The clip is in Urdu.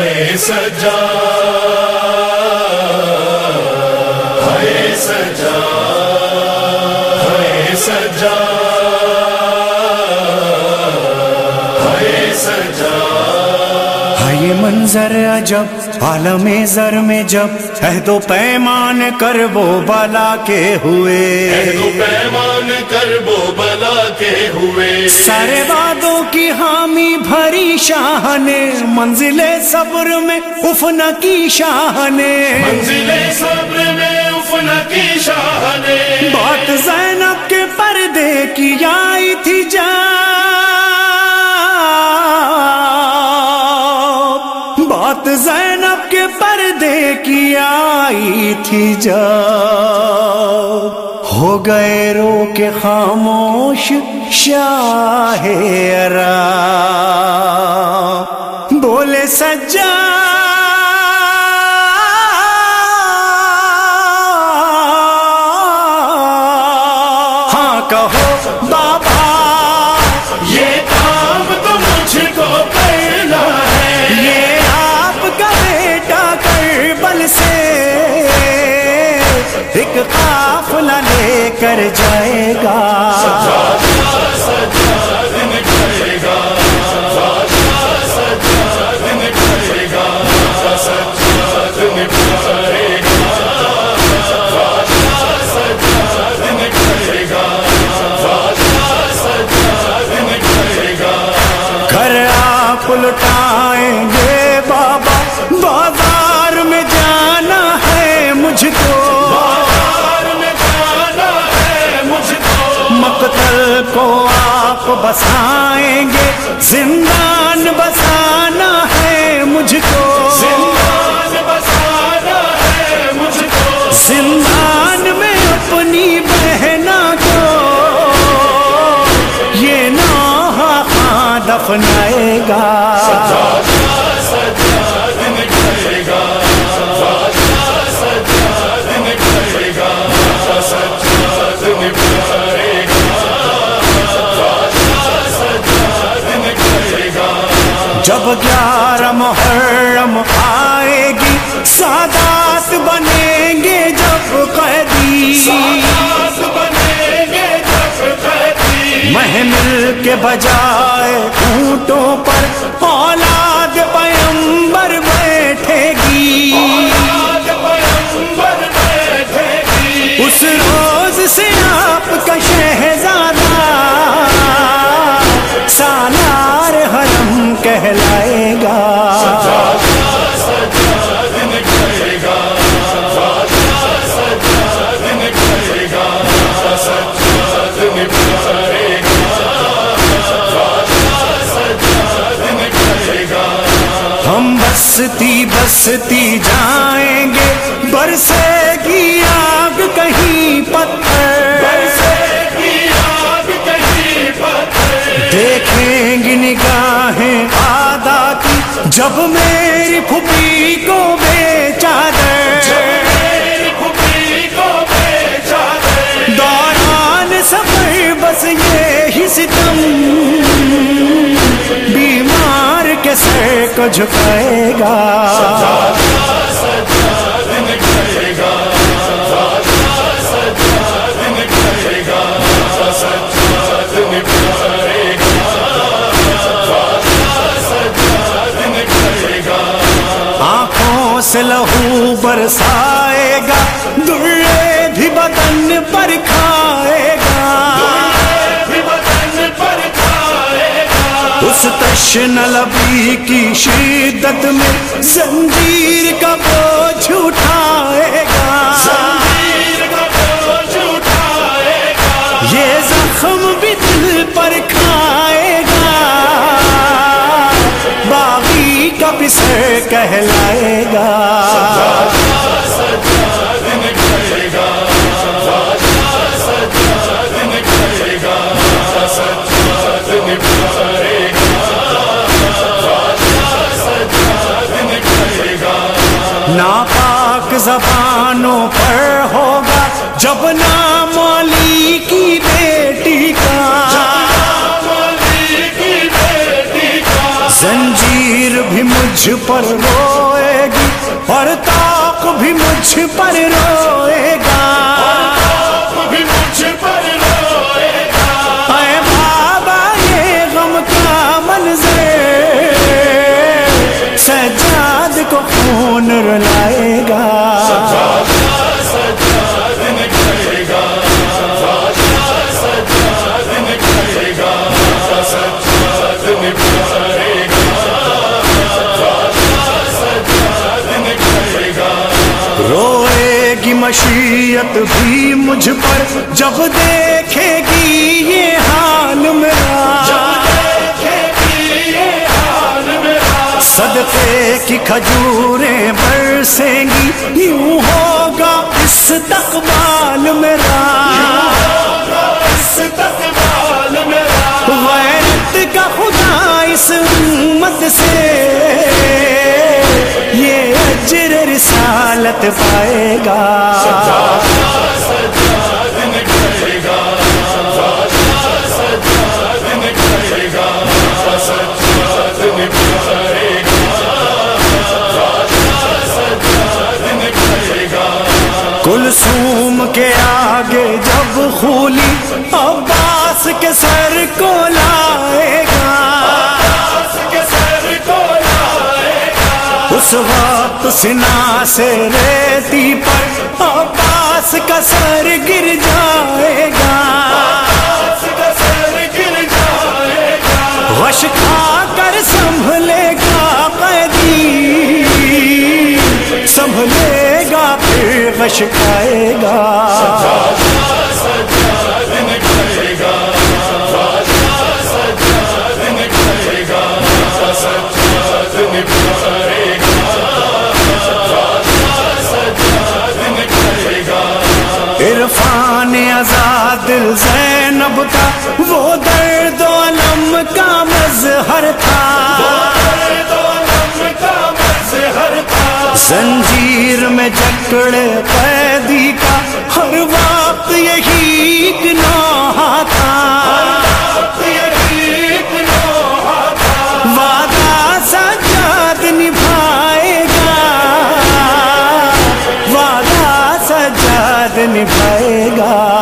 ہے سجا یہ منظر عجب عالم زر میں جب عہد و پیمان کر وہ بالا کے ہوئے۔ پیمان کر وہ بلا کے ہوئے۔ سارے وعدوں کی حامی بھری شاہ نے منزل صبر میں افن کی شاہ نے منزل صبر میں افن کی شاہ نے بات زینب کے پردے کی آئی تھی جا کی آئی تھی جا ہو گئے رو کے خاموش شاہ ارا بولے سجا قافلہ لے کر جائے گا۔ گھر آپ لٹائیں گے۔ کو کو آپ بسائیں گے زندان بسانا گیارہ محرم آئے گی۔ سادات بنیں گے جب قیدی۔ محمل کے بجائے اونٹوں پر اولاد بستی بستی جائیں گے۔ برسے گی آگ کہیں پتھر۔ دیکھیں گی نگاہیں آدھا کی۔ جب میری سر کو جھکائے گا۔ آنکھوں سے لہو برسائے گا درے بھی بدن پر اس تشن لبی کی شدت میں زنجیر کا بوجھ اٹھائے گا۔ یہ زخم بھی دل پر کھائے گا۔ باغی کا پسر کہلائے گا۔ ناپاک زبانوں پر ہوگا جب نام علی کی بیٹی کا زنجیر بھی مجھ پر روئے گی اور تاک بھی مجھ پر روئے گا بھی مجھ پر روئے مشیت بھی مجھ پر جب دیکھے گی یہ حال میرا۔ صدقے کی کھجوریں برسیں گی، یوں ہوگا استقبال میرا استقبال میرا۔ غیرت کا خدا اس سجاد نکلے گا۔ کلثوم کے آگے جب خولی، عباس کے سر کو لائے گا۔ اس وقت سنا سے ریتی پر عباس کا سر گر جائے گا کا سر گر جائے گا۔ وش کھا کر سنبھلے گا قیدی۔ سنبھلے گا پھر وش کھائے گا۔ تھا وہ درد و علم کا مظہر تھا۔ زنجیر میں جکڑ قیدی کا ہر وقت یہی گناہ تھا۔ وعدہ جاد نبھائے گا۔ وعدہ جاد نبھائے گا۔